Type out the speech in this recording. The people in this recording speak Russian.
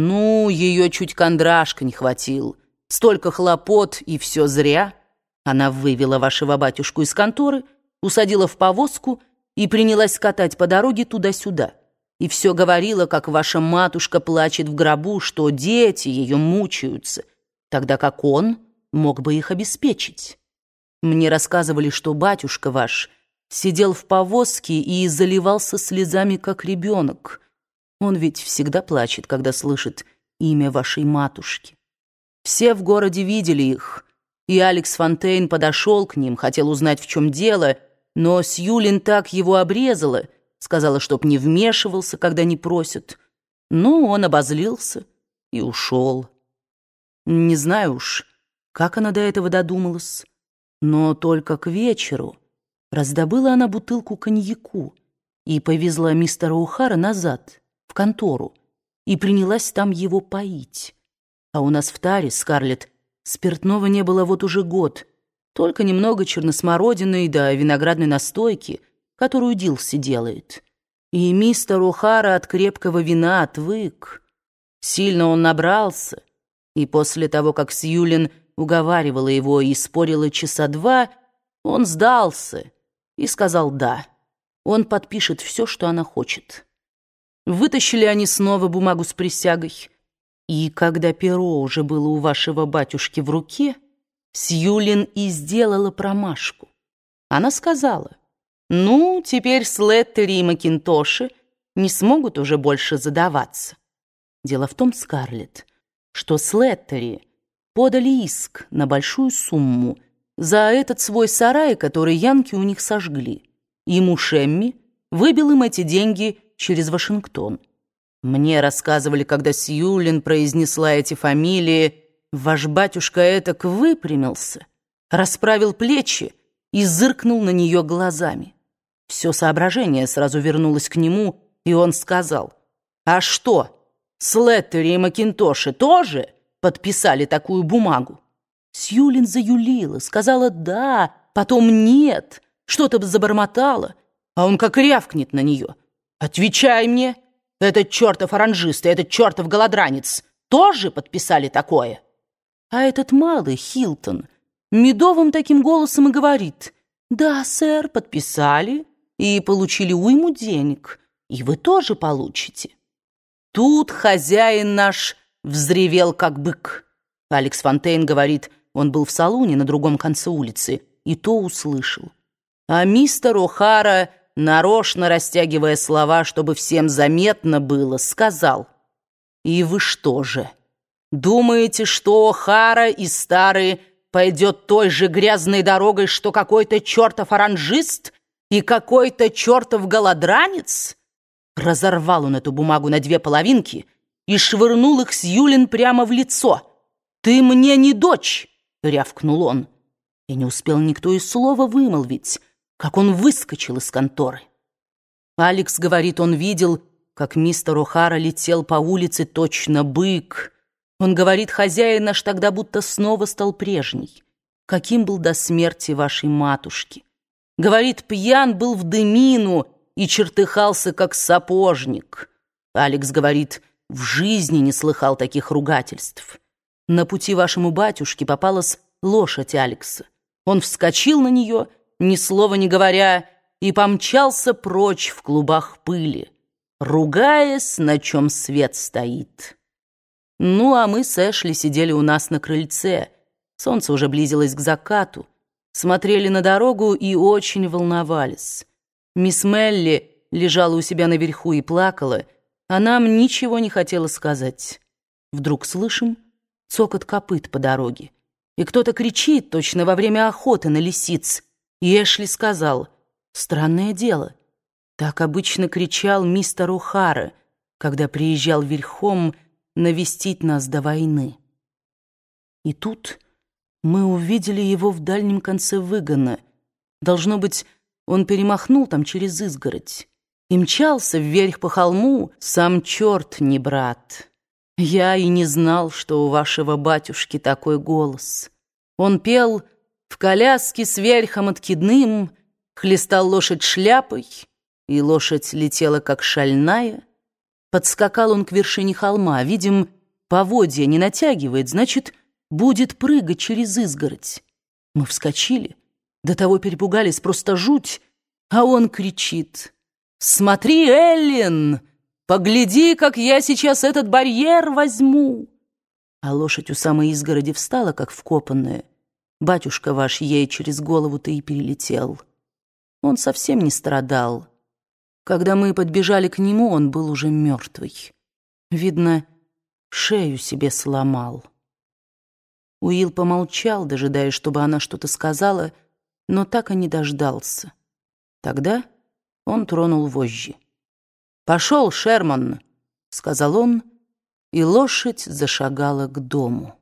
Ну, ее чуть кондрашка не хватил. Столько хлопот, и все зря. Она вывела вашего батюшку из конторы, усадила в повозку и принялась катать по дороге туда-сюда. И все говорила, как ваша матушка плачет в гробу, что дети ее мучаются, тогда как он мог бы их обеспечить. Мне рассказывали, что батюшка ваш сидел в повозке и заливался слезами, как ребенок. Он ведь всегда плачет, когда слышит имя вашей матушки. Все в городе видели их, и Алекс Фонтейн подошел к ним, хотел узнать, в чем дело, но Сьюлин так его обрезала, сказала, чтоб не вмешивался, когда не просят. Ну, он обозлился и ушел. Не знаю уж, как она до этого додумалась, но только к вечеру раздобыла она бутылку коньяку и повезла мистера Ухара назад, контору, и принялась там его поить. А у нас в таре, Скарлетт, спиртного не было вот уже год, только немного черносмородины да виноградной настойки, которую Дилси делает. И мистер Ухара от крепкого вина отвык. Сильно он набрался, и после того, как Сьюлин уговаривала его и спорила часа два, он сдался и сказал «да». Он подпишет все, что она хочет. Вытащили они снова бумагу с присягой, и когда перо уже было у вашего батюшки в руке, Сьюлин и сделала промашку. Она сказала, «Ну, теперь Слеттери и Макинтоши не смогут уже больше задаваться». Дело в том, Скарлетт, что Слеттери подали иск на большую сумму за этот свой сарай, который янки у них сожгли. Ему Шемми выбил им эти деньги через Вашингтон. Мне рассказывали, когда Сьюлин произнесла эти фамилии, ваш батюшка этак выпрямился, расправил плечи и зыркнул на нее глазами. Все соображение сразу вернулось к нему, и он сказал, «А что, Слеттери и Макинтоши тоже подписали такую бумагу?» Сьюлин заюлила, сказала «да», потом «нет», что-то забормотала, а он как рявкнет на нее. «Отвечай мне!» Этот чертов оранжист и этот чертов голодранец тоже подписали такое. А этот малый, Хилтон, медовым таким голосом и говорит, «Да, сэр, подписали и получили уйму денег, и вы тоже получите». Тут хозяин наш взревел, как бык. Алекс Фонтейн говорит, он был в салуне на другом конце улицы, и то услышал. А мистер О'Хара нарочно растягивая слова, чтобы всем заметно было, сказал, «И вы что же, думаете, что Хара и Старый пойдет той же грязной дорогой, что какой-то чертов оранжист и какой-то чертов голодранец?» Разорвал он эту бумагу на две половинки и швырнул их с Юлин прямо в лицо. «Ты мне не дочь!» — рявкнул он. И не успел никто и слова вымолвить, как он выскочил из конторы. Алекс говорит, он видел, как мистер О'Хара летел по улице точно бык. Он говорит, хозяин наш тогда будто снова стал прежний. Каким был до смерти вашей матушки. Говорит, пьян был в дымину и чертыхался, как сапожник. Алекс говорит, в жизни не слыхал таких ругательств. На пути вашему батюшке попалась лошадь Алекса. Он вскочил на нее ни слова не говоря, и помчался прочь в клубах пыли, ругаясь, на чем свет стоит. Ну, а мы с Эшли сидели у нас на крыльце. Солнце уже близилось к закату. Смотрели на дорогу и очень волновались. Мисс Мелли лежала у себя наверху и плакала, а нам ничего не хотела сказать. Вдруг слышим цокот копыт по дороге, и кто-то кричит точно во время охоты на лисиц — и Эшли сказал, «Странное дело, так обычно кричал мистер Ухара, когда приезжал верхом навестить нас до войны». И тут мы увидели его в дальнем конце выгона. Должно быть, он перемахнул там через изгородь и мчался вверх по холму, сам черт не брат. Я и не знал, что у вашего батюшки такой голос. Он пел в коляске с верхом откидным хлестал лошадь шляпой, и лошадь летела как шальная. Подскакал он к вершине холма. Видим, поводья не натягивает, значит, будет прыгать через изгородь. Мы вскочили, до того перепугались, просто жуть, а он кричит. «Смотри, Эллин, погляди, как я сейчас этот барьер возьму!» А лошадь у самой изгороди встала, как вкопанная. Батюшка ваш ей через голову-то и перелетел. Он совсем не страдал. Когда мы подбежали к нему, он был уже мертвый. Видно, шею себе сломал. Уилл помолчал, дожидаясь, чтобы она что-то сказала, но так и не дождался. Тогда он тронул вожжи. «Пошел, Шерман!» — сказал он, и лошадь зашагала к дому.